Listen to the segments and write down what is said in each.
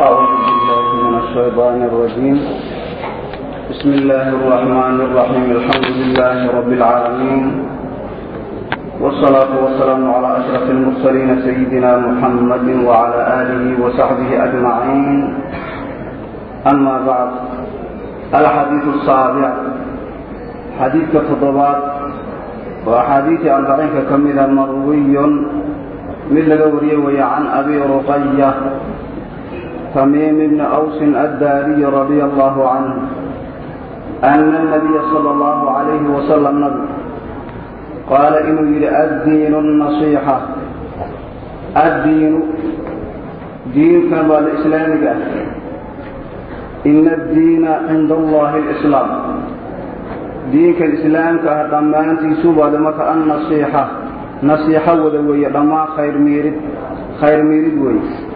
أعوذ بالله من الشيطان الرجيم بسم الله الرحمن الرحيم الحمد لله رب العالمين والصلاة والسلام على أشرف المرسلين سيدنا محمد وعلى آله وصحبه أجمعين أما بعد الحديث السابع حديث كتضبات وأحاديث عن ضعيف كمذا مروي من لقوري ويا عن أبي رقية تميم بن أوس الداري رضي الله عنه أن النبي صلى الله عليه وسلم نبي قال inuu yidhi الdيin النصيحة الdiinu diinkan waa lإسlaamiga ah. إن الdiina cinda اllahi الإسlاam diinka islaamka ah dhammaantiisu baad marka annaصiixa nasiixo wada weeye dhammaan khayr miirid khayr miirid weeye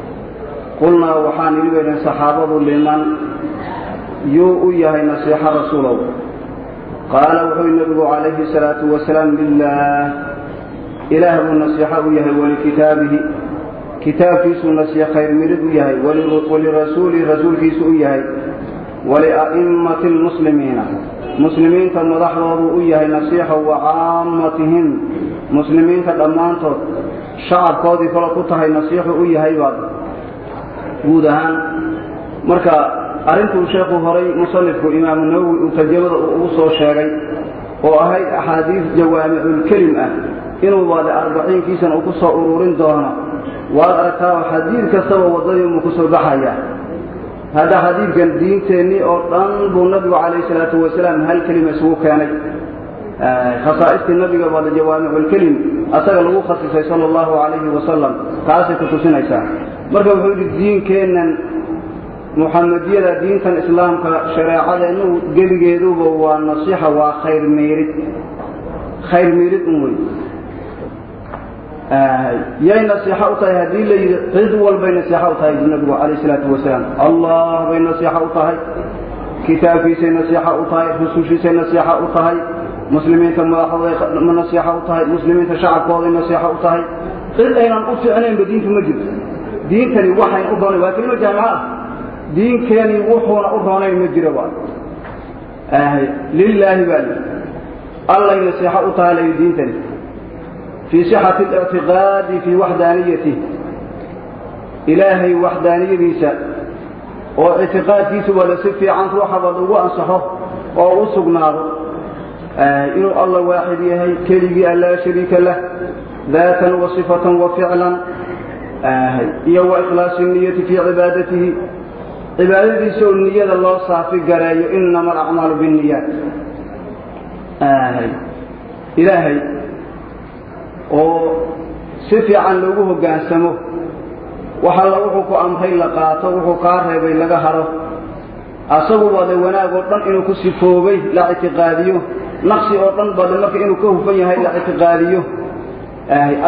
qulnaa waxaan idhi weydhan saxaabadu liman yuu u yahay nasiixo rasuulow. Qaala wuxuu nebigu calayhi salaatu wasalaam lilaah ilaah buu nasiixo u yahay walikitaabihi kitaabkiisuu nasiix khayr miirid u yahay walirasuulihi rasuulkiisu u yahay walia'immati lmuslimiina muslimiinta madaxdoodu u yahay nasiixa wa caammatihim. Muslimiinta dhammaantood shacabkoodii kale ku tahay nasiixu u yahay baad guud ahaan. Marka arrintuu sheekhu horay musanifku imaamu nawowi uu tarjamada ugu soo sheegay oo ahayd axaadiis jawaamiculkelim ah inuu baade arbaciinkiisana uu ku soo ururin doono. Waad aragtaa xadiid kastaba waddadiinbuu ku soo baxayaa hadda xadiidkan diinteennii oo dhan buu nabigu calayhi salaatu wasalaam hal kelima isugu keenay. Khasaa'istii nabiga baada jawaamiculkelim asaga lagu khasisay sala allahu calayhi wasalam taasay ku tusinaysaa marka wuxuu yidhi diinkeennan muxamadiyada diintan islaamka shareecadeennu gebigeeduba waa nasiixa waa khayr miirid khayr miirid un wey yay nasiixo u tahay haddii la yidhi cid walbay nasiixo u tahay nabigu calayh salaatu wasalaam. Allah bay nasiixo u tahay kitaabkiisay nasiixo u tahay rusushiisay nasiixo u tahay muslimiinta madaxdooday nasiixo u tahay muslimiinta shacabkooday nasiixo u tahay. Cid aynan u fiicnaynba diintu ma jirto diintani waxayn u roonayn waa kelima jaamico ah. Diinkeeni wuxuuna u roonayn ma jiro ba lilaahi baa li allay nasiixo u layi diintani. Fii sixati اlictiqaadi fii waxdaaniyatih ilaahay waxdaaniyadiisa oo ictiqaadkiisuba la si fiican ruuxaba lagu ansaxo oo u sugnaado. Inuu alla waaxid yahay keligii an shariika lah daatan wa sifatan wa ficlan iyo wa ikhlaasi niyati fii cibaadatihi. Cibaadadiisa oo niyada loo saafi gareeyo inama alacmaalu biاniyaat ilaahay oo si fiican loogu hoggaansamo wax wuxuu ku amray la qaato wuxuu kaa reebay laga haro. Asaguba de wanaag oo dhan inuu ku sifoobay la ictiqaadiyo. Naqsi oo dhan bade marka inuu ka hufan yahay la ictiqaadiyo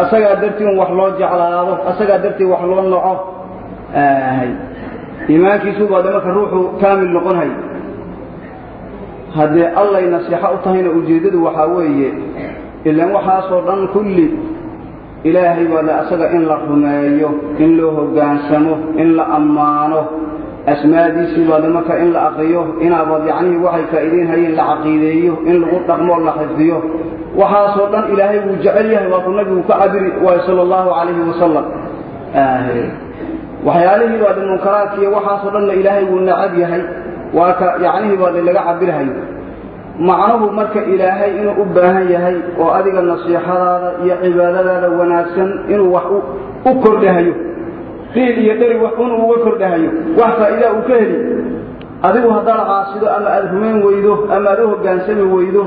asagaa dartii un wax loo jeclaado asagaa dartii wax loo noco. Iimaankiisuba de marka ruuxu kaamil noqonhay. Haddee allay nasiixo u tahayna ujeeddadu waxaa weeye ilaan waxaasoo dhan kulli ilaahay baa le asaga in la rumeeyo in loo hoggaansamo in la ammaano asmaadiisii baa le marka in la aqriyo inaabaad yacnihii waxay faa'iideyn hayeen la caqiideeyo in lagu dhaqmoo la xifdiyo. Waxaasoo dhan ilaahay wuu jecel yahay waa ku nabigu ka cabiri waayo sala allahu calayhi wasalam waxyaalihii baa de munkaraadka iyo waxaasoo dhanna ilaahay wuu nacab yahay waa ka yacnihii baa de laga cabirhayo macnuhu marka ilaahay inuu u baahan yahay oo adiga nasiixadaada iyo cibaadadaada wanaagsan inuu wax u kordhahayo qiil iyo dheri wax un uga kordhahayo wax faa'iidaa uu ka heli. Adigu haddaad caasido ama aad rumayn weydo ama aad u hoggaansami weydo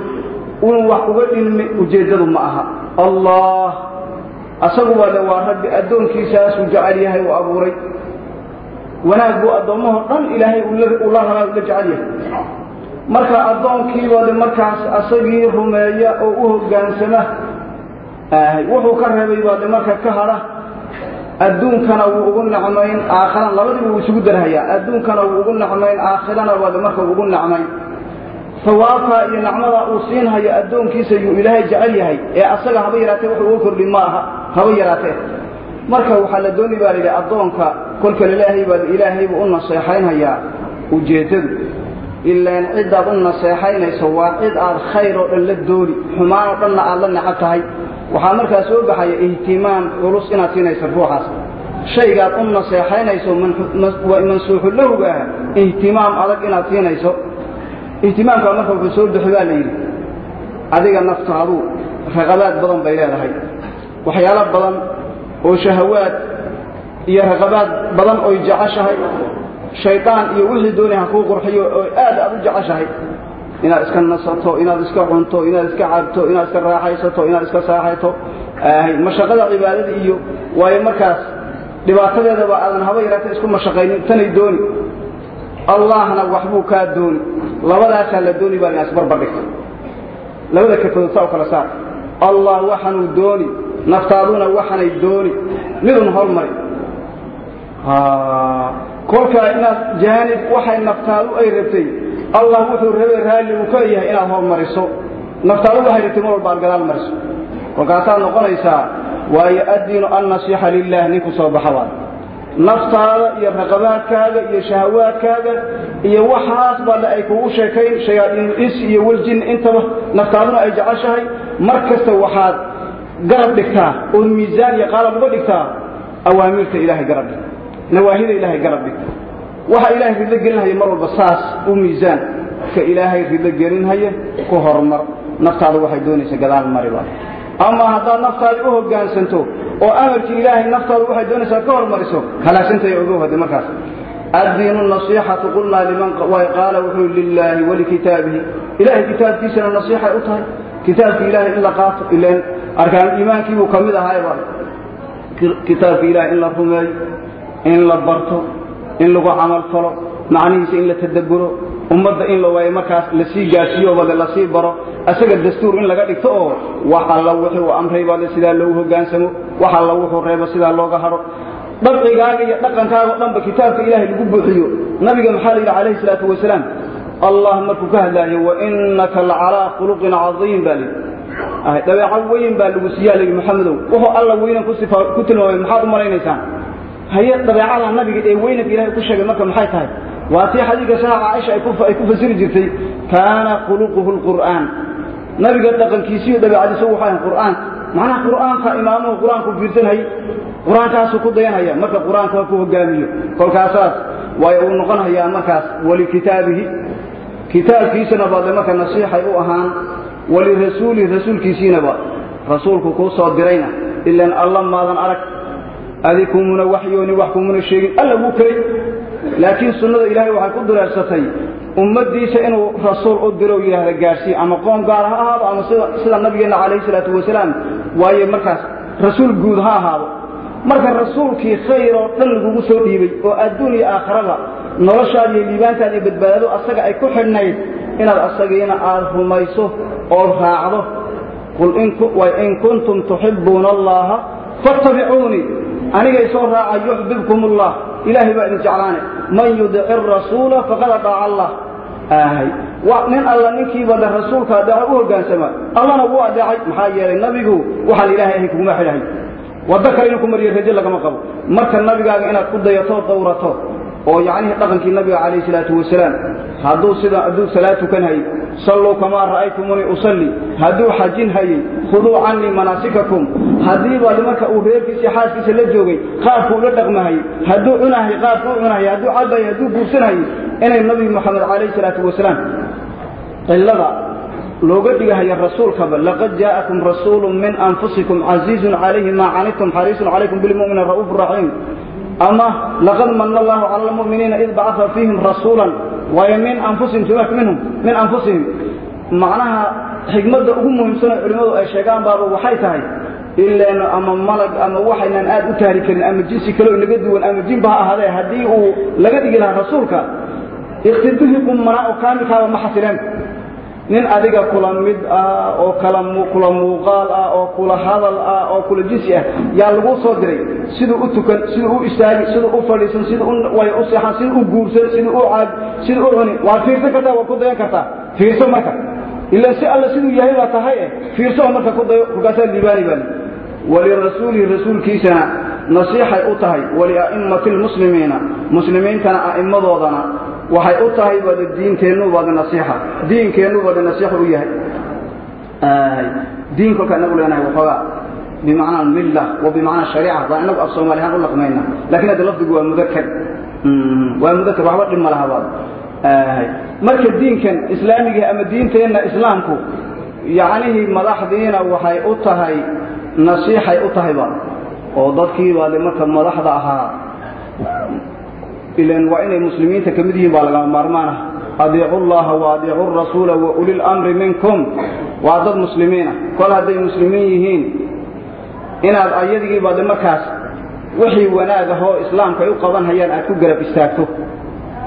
inuu wax uga dhilmi ujeeddadu ma aha. Allah! Asaguba le waa rabbi addoonkiisaasuu jecel yahay uu abuuray. Wanaag buu addoommahoo dhan ilaahay uu la rabaa ula jecel yahay. Marka addoonkiiba de markaas asagii rumeeya oo u hoggaansama wuxuu ka reebay baa de marka ka hadha adduunkana wuu ugu nacmayn aakharan labadiiba wuu isugu darhayaa adduunkana wuu ugu nacmayn aakhirana waa de marka ugu nacmayn hawaabkaa iyo nacmadaa uu siinhayo addoonkiisa yuu ilaahay jecel yahay. Ee asaga haba yaraatee wax uga kordhin ma aha haba yaraatee. Marka waxaa la dooni baa layidhi addoonka kolka ilaahay baad ilaahaybu u naseexaynhayaa. Ujeeddadu ilaan ciddaad u naseexaynayso waa cid aad khayr oo dhan la dooni. Xumaan oo dhanna aad la necab tahay waxaa markaa soo baxaya ihtimaam culus inaad siinaysa ruuxaas. Shaygaad u naseexaynayso mansuuxu ah ihtimaam adag inaad siinayso. Ihtimaamkaa marka wuxuu soo bixi baa la yidhi adiga naftaadu raqabaad badan bay leedahay. Waxyaalo badan oo shahawaad iyo raqabaad badan oy jeceshahay. Shaydaan iyo wixii doonay ha kuu qurxiyo oo aad aad u jeceshahay inaad iska nasato inaad iska cunto inaad iska cabto inaad iska raaxaysato inaad iska saaxayto. Mashaqada cibaadada iyo waayo markaas dhibaatadeedaba aadan haba yaraata isku mashaqaynin tanay dooni. Allahna waxbuu kaa dooni. Labadaasaa la dooni baa inaad isbarbar dhigto. Labada kafadood saa u kala saar. Allah waxanuu dooni. Naftaaduna waxanay dooni. Midun hormari kolkaa inaad jaanib waxay naftaadu ay rabtay allah wuxuu rabay raalli uu ka yahay inaad hormariso rabtay mar walba aad gadaal mariso. Kolkaasaad noqonaysaa waayo addiinu annasiixa lilah ninku soo baxa waay naftaada iyo raqabaadkaaga iyo shahawaadkaaga iyo waxaas baale ay kugu sheekayn shayaaiinul insi iyo waljin intaba naftaaduna ay jeceshahay. Mar kasta waxaad garab dhigtaa ood miisaan iyo qaalab uga dhigtaa awaamirta ilaahay garab dhig nawaahida ilaahay garab dhig waxa ilaahay ridlo gelinhaya mar walba saas u miisaan. Ka ilaahay ridlo gelinhaya ku hormar. Naftaada waxay doonaysa gadaal mariba ama haddaad naftaadii u hoggaansanto oo amarkii ilaahay naftaadu waxay doonaysaa ka hormariso halaagsantaya ogow hadde markaas. Addiinu nasiixatu qulnaa liman qaala wuxuu lilaahi walikitaabihi ilahay kitaabkiisana nasiixay u tahay. Kitaabkii ilaahay in la qaato ilan arkaan iimaankiibuu ka mid ahaayba kitaabka ilahay in la rumeeyo in la barto in lagu camal falo macnihiisa in la tadabburo ummadda in la waayo markaas la sii gaadsiiyo bade la sii baro asaga dastuur in laga dhigto oo wax alla wuxuu u amray baade sidaa loogu hoggaansamo wax alla wuxuu reebo sidaa looga hadho dabcigaaga iyo dhaqankaaga o dhanba kitaabka ilaahay lagu buuxiyo. Nabiga maxaa la yidhi calayhi salaatu wasalaam? Allah markuu ka hadlaayo wainaka lacalaa khuluqin cadiim baa layidhi dabeeco weyn baa lagu siiyaa layidhi maxamedow wuxuu alla weynan ku tilmaamay maxaad u malaynaysaan haye dabeecada nabiga ee weynanka ilahay ku sheegay marka maxay tahay? Waa tii xadiidka saha caaisha ay ku fasiri jirtay kaana khuluquhu lqur'aan nabiga dhaqankiisiiyo dabeecadiisa wuxuu ahay qur'aan. Macnaha qur'aanka imaamuhu qur'aanku fiirsanhay qur'aankaasuu ku dayanhaya marka qur'aanka waa ku hogaamiyo kolkaasaas waayo uu noqonhayaa markaas walikitaabihi kitaabkiisana baade marka nasiixay u ahaan walirasuulihi rasuulkiisiinaba rasuulku kuu soo dirayna ilan alla maadan arag adi kumuna waxyooni wax kumuna sheegin alla wuu kelay laakiin sunnada ilaahay waxay ku dureersatay ummaddiisa inuu rasuul u diro yidhaahda gaadhsii ama qoom gaar ha ahaado ama sida nabigeenna calayhi salaatu wasalaam waayo markaas rasuul guud ha ahaado. Marka rasuulkii khayr oo dhan lagugu soo dhiibay oo adduun iyo aakharaba noloshaada iyo liibaantaada iyo badbaadado asaga ay ku xidhnayd inaad asagiina aad rumayso ood raacdo qul in kuntum tuxibbuuna allaha fattabicuunii anigay soo raaca yuxbibkum ullah ilaahay baa idin jeclaane. Man yudici rasuula faqad adaaca allah. Nin alla ninkiiba le rasuulka adeeco u hoggaansama. Allana wuu adeecay. Maxaa yeelay nabigu waxaan ilaahay ahay kuguma xidhahay. Waddo kale inuu ku mariyo rajo lagama qabo. Marka nabigaaga inaad ku dayato dawrato oo yacnihii dhaqankii nabiga calayhi salaatu wasalaam hadduu sida hadduu salaad tukan hayey salluu kamaa ra'aytumunii usalli. Hadduu xajin hayey khuduu cannii manaasikakum. Haddiiba marka uu reerkiisa xaaskiisa la joogay qaabku ula dhaqmahayey hadduu cunahay qaabku u cunahayey hadduu cabayay hadduu guursanhayey inay nabi moxamed calayhi salaatu wasalaam cillada looga dhigahaya rasuulkaba laqad jaa'akum rasuulu min anfusikum casiizun calayhi maa canidtum xariisun calaykum bilmu'miniina ra'uufu raxiim ama laqad mana allahu cala almu'miniina id bacaa fiihim rasuulan waayo min anfusihim sumaak minhum. Min anfusihim. Macnaha xigmadda ugu muhiimsanoo culimmadu ay sheegaan baaba waxay tahay ileen ama malag ama waxaynan aad u tahri karin ama jinsi kaleo inaga duwan ama jinba ha ahaadee haddii uu laga dhigi lahaa rasuulka ikhtiduhi qummanaa oo kaamilkaaba ma xasileen nin adiga kula mid ah oo kula muuqaal ah oo kula hadal ah oo kula jinsi ah yaa laguu soo diray. Siduu u tukan siduu u istaagi siduu u fadhiisan siduu way u seexan siduu u guursan siduu u caag siduu u cuni waad fiirsan kartaa waad ku dayan kartaa. Fiirso marka. Ilaan si alle siduu yahay baa tahay eh fiirso marka ku dayo kolkaasaa liibaani baa walirasuulihi rasuulkiisana nasiixay u tahay walia'immati lmuslimiina muslimiintana a'immadoodana waxay u tahay baad diinteennu baad nasiixa. Diinkeennu baad nasiixa u yahay. Diin kolka inagu leenahay waxoogaa bimacnaa milla wa bimacnaa shariica. Baan inagu af soomaali ahaan u laqmayna. Lakin hadda lafdigu waa mudakar waa mudakar waxba dhib ma laha baad marka diinkan islaamiga ama diinteenna islaamku yacnihii madaxdiina waxay u tahay nasiixay u tahay ba oo dadkii baade marka madaxda ahaa ilan waa inay muslimiinta ka mid yihiin baa lagama maarmaana adiicu llaha wa adiicu rasuula wa uli lamri minkum. Waa dad muslimiina. Kol hadday muslimiin yihiin inaad ayadigii baade markaas wixii wanaag ahoo u qaban hayaan aad ku garab istaagto.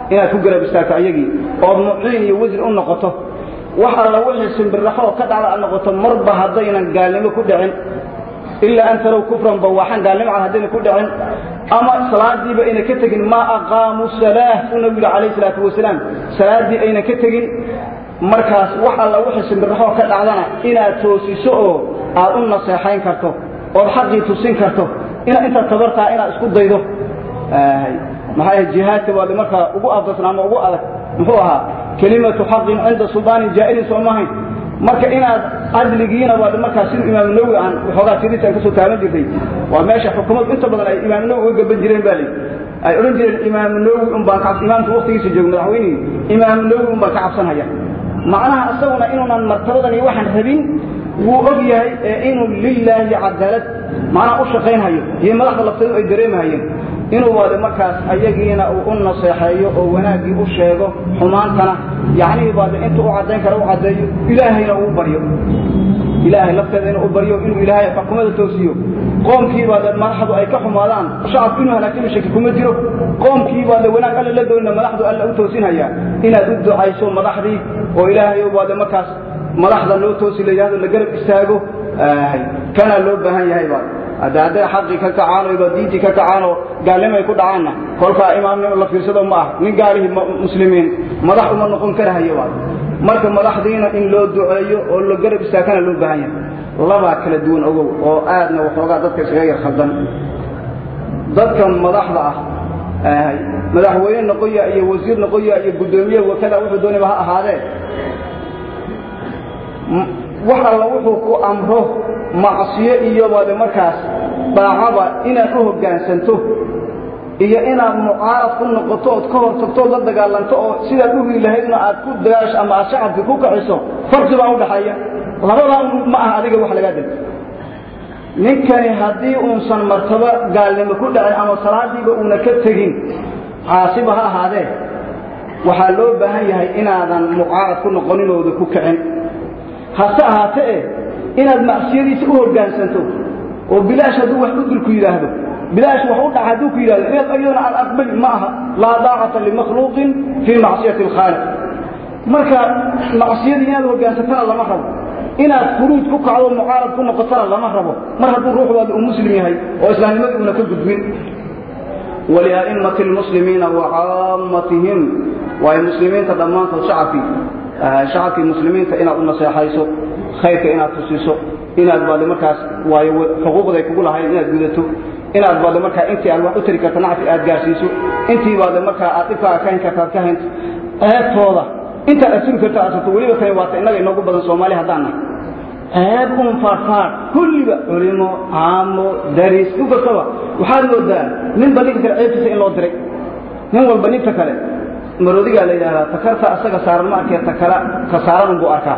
Inaad ku garab istaagto ayagii. Ood muciin iyo wasir u noqoto. Wax alla wixii simbirraxoo ka dhacda aad noqoto marba haddaynan gaalnimo ku dhicin ilaa an talow kufran bawaaxan gaalnimo cad haddayna ku dhicin ama salaadiiba ayna ka tegin maa aqaamu salaah u nabigu yidhi calayhi salaatu wasalaam salaaddii ayna ka tegin markaas wax alla wixii simbirraxoo ka dhacdana inaad toosiso oo aad u naseexayn karto ood xaqii tusin karto intaad tabartaa inaad isku daydo. Maxaa jihaadka waad markaa ugu afdasna ama ugu adag. Muxuu ahaa kelimatu xaqin cinda suldaanin jaa'irin soo maahayn marka inaad cadligiina waad markaa siduu imaamu nawowi aan waxoogaa tiriis aan ka soo taaban jirtay. Waa meesha xukumadu inta badan ay imaamu nawowi uga gaban jireen baa layidhi ay odhan jireen imaamu nawowi un baan ka imaamka waktigiisa joogo madaxweynihii. Imaamu nawowi un baan ka cabsanhaya macnaha isaguna inuunan martabadan iyo waxaan rabin wuu og yahay ee inuu lilaahi cadaalad macnaha u shaqaynhayo iyo madaxda lafteedu ay dareemahayeen inuu waade markaas ayagiina uu u naseexeeyo oo wanaaggii u sheego xumaantana yacnihii baade intuu u caddayn kara u caddeeyo ilaahayna uu baryo. Ilaahay lafteeda inuu u baryo inuu ilaahay xukumada toosiyo. Qoomkii baade madaxdu ay ka xumaadaan shacabku inuu halaagtinu shaki kuma jiro. Qoomkii baade wanaag alla la doonina madaxdu alla u toosinhayaa. Inaad u ducayso madaxdii oo ilaahay baade markaas madaxda loo toosi la yidhahdo la garab istaago kanaa loo baahan yahay baad hadda hadday xaqii ka kacaan oo diintii ka kacaan oo gaalnimo ku dhacaanna. Kolkaa imaamnimo la fiirsado ma ah. Nin gaalihii muslimiin. Madax uma noqon karahayo baad marka madaxdiina in loo duceeyo oo la garab istaagkana loo baahan yahay. Labaa kala duwan ogow oo aadna waxoogaa dadka iskaga yar khaldan. Dadka madaxda ah madaxweyne noqoya iyo wasiir noqoya iyo guddoomiye wakada wuxuu doonayba ha ahaadee? Wax alla wuxuu ku amro macsiyo iyo baade markaas daacaba inaad u hoggaansanto iyo inaad mucaarad ku noqoto ood ka hor tagto ood la dagaalanto oo sidaad u hili lahaydna aad ku dagaasho ama aad shacabkii ku kaxiso farqi baa u dhaxeeya labadaa ma aha adiga wax lagaa dego ninkani haddii uusan martabo gaalnimo ku dhacin ama salaadiiba uuna ka tegin caasiba ha ahaadee. Waxaa loo baahan yahay inaadan mucaarad ku noqoninooda ku kicin. Hase ahaatee inaad macsiyadiisa u hoggaansanto oo bilaash hadduu wax u dilku yidhaahdo. Bilaash wax u dhaca hadduu ku yidhahdo inaad ayadona aan aqbali ma laa daacata limakhluuqin fii macsiyati alkhaaliq. Marka macsiyadii inaad hoggaansatana lama rabo. Inaad furuud ku kacdo mucaarad ku noqotana lama rabo. Mar hadduu ruuxdaada uu muslim yahay oo islaamnimadii uuna ka gudbin walia'immati almuslimiina wa caammatihim. Waayo muslimiinta dhammaantood shacabkii shacabkii muslimiinta inaad u naseexayso khayrka inaad tusiso inaad baade markaas waayo xuquuqday kugu lahayn inaad gudato inaad baade markaa intii aad wax u tari karta nacfi aad gaarsiiso intii baade markaa aad dhibkaaga ka hayn karta aad ka haynto ceebtooda intaad asuri karta asato weliba kani waata innaga inoogu badan soomaali haddaan nahay. Ceeb un faarfaar kulliba culimo caamo daris in kastaba waxaad moodaa ninba ninka kale ceebtiisa in loo diray nin walba ninka kale. Maroodigaa la yidhaahdaa takarta asaga saaran ma arkee takala ka saaran unbuu arkaa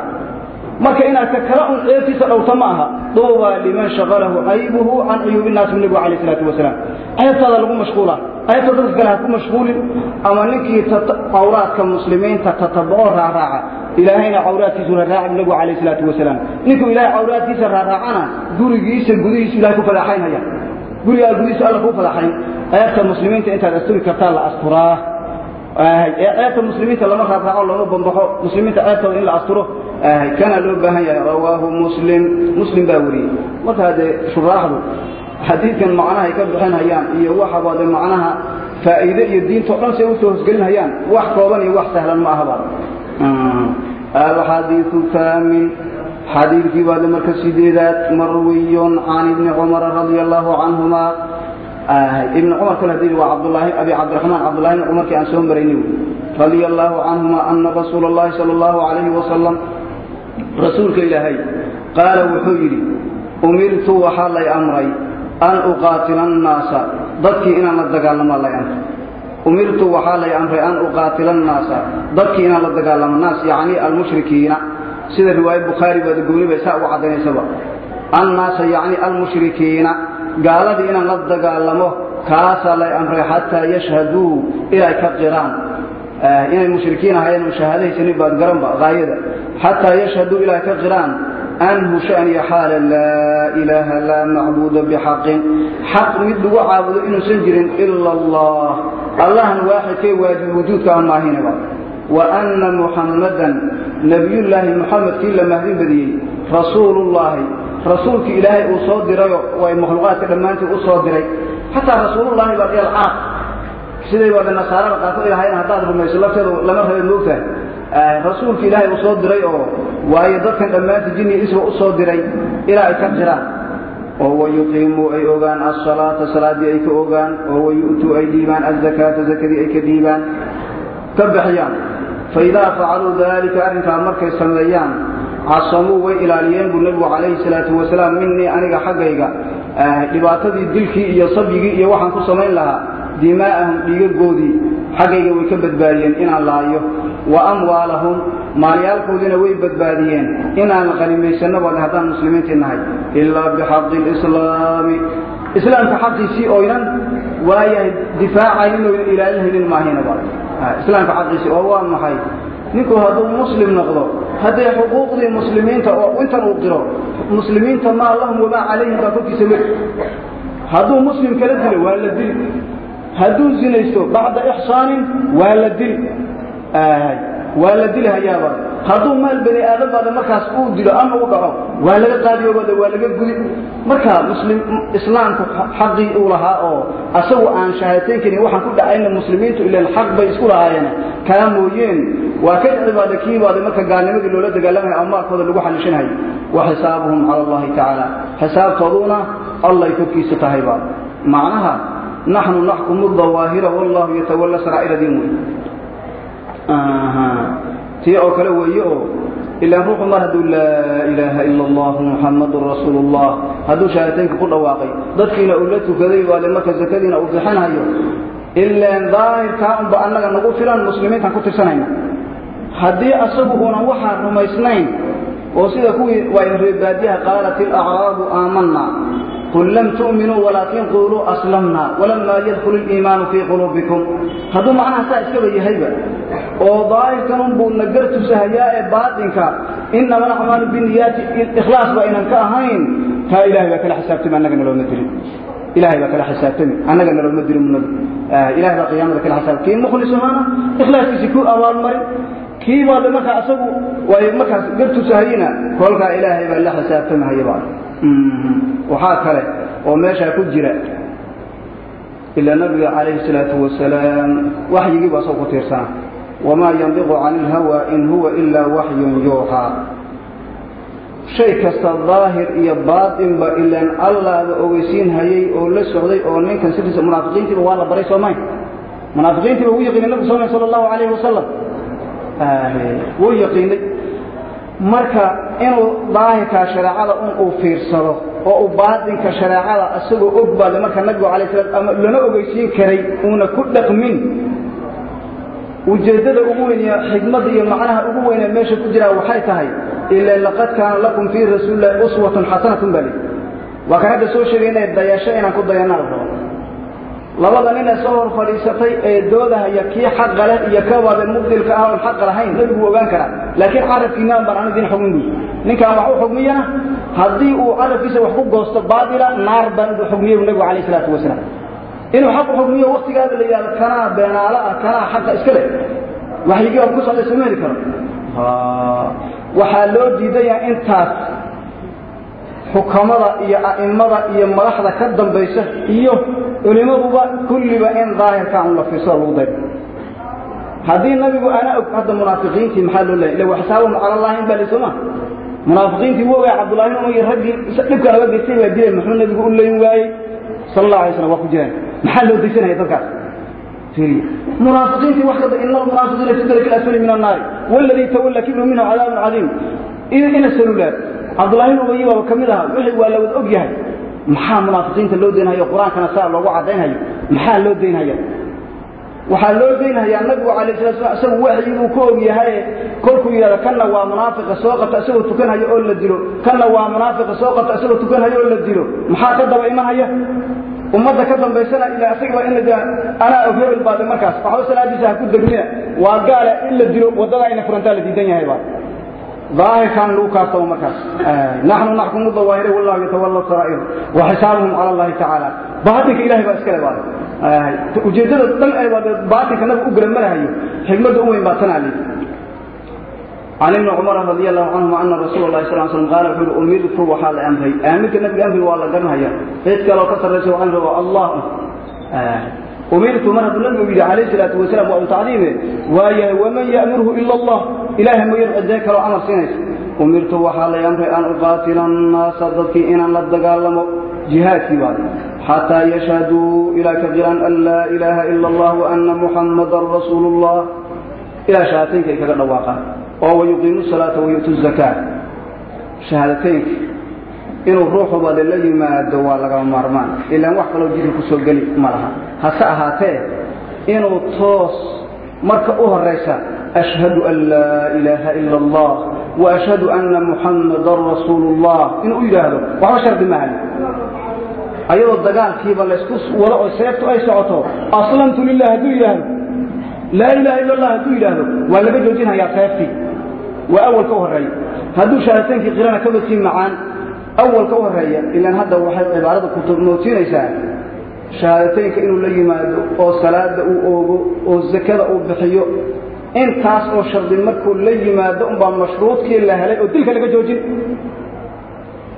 marka inaad takala un ceebtiisa dhowta ma aha duuba liman shaqalahu caybuhu can cuyuubi naasi nebigu alayh isalaatu wasalaam. Ceebtaada lagu mashquula ceebta dadka kale ha ku mashquulin ama ninkii cawraadka muslimiinta tatabao raaraaca ilaahayna cawraadkiisu raaraaca bu nebigu alayh isalaatu wasalaam. Ninkuu ilahay cawraadkiisa raaraacana gurigiisa gudihiisu ilahay ku fadaaxaynhaya gurigaa gudihiisu alla kuu fadaaxayn ceebta muslimiinta intaad asturi kartaa la asturaa ceebta muslimiinta lama raaraaco lama bambaxo muslimiinta ceebtooda in la asturo kana loo baahan yahay. Rawaahu muslim. Muslim baa wariyey marka haddee shuraaxdu xadiidkan macnahay ka bixinhayaan iyo waxa baade macnaha faa'iide iyo diintao dhan say u soo hosgelinhayaan wax kooban iyo wax sahlan ma ahaba alxadiiu haamin xadiidkii baade marka sideedaad marwiyun can ibni cumara radia allahu canhuma ibn cumar kale haddii waa cabdulaahi abi cabdiraxmaan cabdullahi ibn cumarkii aan soo marayni radia allahu canhuma ana rasuula allahi sala allahu calayhi wasalam rasuulka ilaahay qaala wuxuu yidhi umirtu waxaa lay amray an uqaatila annaasa dadkii inaan la dagaalamo lay amray umirtu waxaa lay amray an uqaatila annaasa dadkii inaan la dagaalamo naas yacni almushrikiina sida riwaaya bukhaari baada gooni bay saa ugu caddaynaysaba annaasa yacni almushrikiina gaaladii inaan la dagaalamo kaasaa lay amray xataa yashhaduu ilay ka qiraan. Inay mushrikiin ahaayeen shahaadahaysanin baad garanba haayada xataa yashhaduu ilay ka qiraan anhu shaniya xaala laa ilaaha laa macbuuda bixaqin. Xaq mid lagu caabudo inuusan jirin ila allah. Allahna waaxidkay waajib wujuudkaa maahinaba wa anna muxammadan nebiyullaahi muxamed kii la mahdin badiyey rasuulullaahi rasuulkii ilaahay uu soo dirayo way makhluuqaadka dhammaantii u soo diray. Xataa rasuulullaahi baa dheel carab siday baada nasaarada qaarkood ilahayn haddaad rumayso lafteedu lama rabe moogtahay rasuulki ilaahay uu soo diray oo waayo dadkan dhammaantii jinniga isba u soo diray ilaa ay ka jiraan. Oo wayuqiimuu ay ogaan asalaata salaaddii ay ka ogaan. Oo wayu'tuu ay dhiibaan azakaata zakadii ay ka dhiibaan ka bixiyaan. Fa idaa facaluu daalika arrinkaa markay sameeyaan casamuu way ilaaliyeen buu nebigu calayhi salaatu wasalaam minii aniga xaggayga dhibaatadii dilkii iyo sabyigii iyo waxaan ku samayn lahaa dimaa'ahum dhiigagoodii xaggayga way ka badbaadiyeen inaan laayo wa amwaalahum maalyaalkoodiina way badbaadiyeen inaan qanimaysanaba haddaan muslimiintii nahay ilaa bixaqi lislaami islaamka xaqiisii oynan waayahay difaacaynin oynan ilaalinhaynin maahinaba islaamka xaqiisii oo waa maxay? Ninku hadduu muslim noqdo hadday xuquuqdii muslimiinta oo intan uu qiro muslimiinta maa lahum wamaa calayhim baa korkiisa mari hadduu muslim kala dilo waa la dili. Hadduu zinaysto bacda ixsaanin waa la dili. Waa la dili hayaaba hadduu maal bani aadam baada markaas uu dilo ama u dhaco waa laga qaadiyobada waa laga gudi marka muslim islaamku xaqii uu lahaa oo asagu aan shahaatayn karin waxaan ku dhacayna muslimiintu ilan xaq bay isku lahaayeen. Kaa mooyeen waa ka dhicibaada kii baada marka gaalnimadii loola dagaalamaya ama maalkooda lagu xalishanhay wa xisaabuhum cala allahi tacaala. Xisaabtooduna allay korkiisa tahayba macnaha naxnu naxkumu dawaahira wallahu yatawalla saraa'ira diin tii oo kale weeye oo ilaan ruuxu mar hadduu laa ilaaha ila allahu muxammadun rasuulu llah hadduu shahaataynka ku dhawaaqay dadkiina uu la tukaday waale marka zakadiina uu bixinhayo ilaan daahirkaa unba annaga nagu filan muslimiintaan ku tirsanayna haddii asagu uunan waxaan rumaysnayn oo sida kuwii waa reebaadiyaha qaalat ilacraabu aamanna qul lam tu'minuu walaakin quuluu aslamna walamaa yadkulu iliimaanu fii quluubikum hadduu macnaha saa iskaba yahayba oo daahirkan unbuu na gartusahayaa ee baatinka inama alacmaalu biniyaati ikhlaas ba aynan ka ahayn taa ilahay baa kala xisaabtami annaga nalooma dirin ilahay baa kala xisaabtami annaga nalooma dirin ilahay baa qiyaamada kala xisaab kii mukhlis ahaana ikhlaaskiisi ku abaalmarin kii baad markaa asagu way markaas gartusahayina kolkaa ilaahay baa la xisaabtamahayaba waxaa kale oo meeshaa ku jira ilaa nabiga calayhi salaatu wasalaam waxyigii baa asagoo ku tiirsana wamaa yandiqu cani ilhawa in huwa ilaa waxyun yuuxaa shay kasta daahir iyo baatinba ilaan allaada ogeysiin hayay oo la socday oo ninkan sidiisa munaafiqiintiiba waa la baray soomayn munaafiqiintiiba wuu yaqiinay nabigu soomay sala allahu calayhi wasalam wuu yaqiinay marka inuu daahirkaa shareecada un uu fiirsado oo uu baatinka shareecada isagoo og baale marka nabigu alay slam ama lana ogeysiin karay uuna ku dhaqmin ujeeddada ugu weyn iyo xikmadda iyo macnaha ugu weynee meesha ku jiraa waxay tahay ila laqad kaana lakum fii rasuulillahi uswatun xasanatun baa lii waa kan hadda soo sheegay inay dayasho inaan ku dayanaa rabo labada nin ee soo hor fadhiisatay ee doodahaya kii xaqa leh iyo kabaade mubdilka ah oon xaqa lahayn nebigu wuu ogaan karaa. Laakiin carabkiinaan baan anu idin xugmin buy ninkaan wax u xugmiyana haddii uu carabkiisa wax ku goosto baatila naar baan u xugmiye bu nebigu calayh isalaatu wasalaam inuu xaq u xugmiyo waktigaada la yidhahdo kanaa beenaalo ah kanaa xaqa iska leh. Waxyigii aan ku socday sama heli karo. Waxaa loo diidayaa intaas xukamada iyo a'immada iyo madaxda ka dambaysa iyo culimaduba kulliba in daahirka un la fiirsado lagu daydo haddii nabigu ana og hadda munaafiqiintii maxaa loo leeyay ila waxsaabahum cala allahi in baa li sooma munaafiqiintii wuu ogaa cabdullaahi umay raggii dhibka laga geystay baa dilay muxuu nabigu u leyn waayey? Sal allah alay slam waa ku jiraan. Maxaa loo daysanaya dadkaas munaafiqiintii wax kada ina almunaafiqiina fi darki asfali min annaari waladii tawalla kibru minhu cadaabun cadiim. Ina salulaad cabdullahi ibn ubayi baaba ka mid ahaa. Wixii waa la wada og yahay maxaa munaafiqiinta loo daynhayo qur'aankana saa loogu cadaynhayo maxaa loo daynhaya waxaa loo daynhayaa nabigu alayh salatu slam isagu waxyibuu ku og yahaye kolkuu yidhahdo kanna waa munaafiqa soo qabta isagoo tukanhayo oo la dilo. Kanna waa munaafiqa soo qabta isagoo tukanhayo oo la dilo. Maxaa ka daba imanhaya ummadda ka dambaysana ilaa isaga in anaa og hebel baade markaas. Waxba salaadiisa ha ku degmina. Waa gaale in la dilo waddadaa ina furantaa la diidan yahay baa daahirkaan lagu kaaftamo markaas. Naxnu naxkumu dawaahire wallahu yatawalla saraa'ir wa xisaabuhum cala allahi tacaala. Baatinka ilahay baa iskale baade ujeeddada dhan ee baade baatinka nabiga u garamarahayo xigmadda u weyn baa tanaa leeyi can ibni cumar radi allahu canhuma ana rasuula lahi sal slam qaala wuxuu uhi umirtu waxaa la amray. Aamirka nabiga amriga waa la garanhaya cid kaloo ka sarraysa waa amri oo allah umirtu mar hadduu nabigu yidhi calayh salaatu wasalaam waa u tacdiime waayahay waman ya'murhu ila allah. Ilaahay mooyan cidee kaloo amar siinaysa umirtu waxaa lay amray an uqaatila annaasa dadkii inaan la dagaalamo. Jihaadkii baa xataa yashhaduu ilaa ka qiraan an laa ilaaha ila allah wa ana muxammadan rasuulu llah ilaa shahaataynka ay kaga dhawaaqaan. Oo wayuqiimu salaata wayu'tu zakaa shahaadateynka inuu ruuxubade la yimaado waa lagama maarmaan. Ilaan wax kaloo jidka ku soo geli ma laha. Hase ahaatee inuu toos marka u horaysa ashhadu an laa ilaaha ila allah wa ashhadu anna muxammadan rasuulu llah inuu u yidhaahdo waxba shardi maaha ayadoo dagaalkiiba laysku wado oo seeftu ay socoto aslamtu lilah hadduu yidhaahdo. Laa ilaha ila allah hadduu yidhaahdo. Waa laga joojinhayaa seeftii waa awal ka horreeya hadduu shahaadateynkii qirana kaba sii macaan awal ka horreeya ilaan hadda waxay cibaarada kumoodsiinaysaa shahaadateynka inuu la yimaado oo salaada uu oogo oo zakada uu bixiyo. Intaas oo shardi markuu la yimaado unbaa mashruudkii la helay oo dilka laga joojin.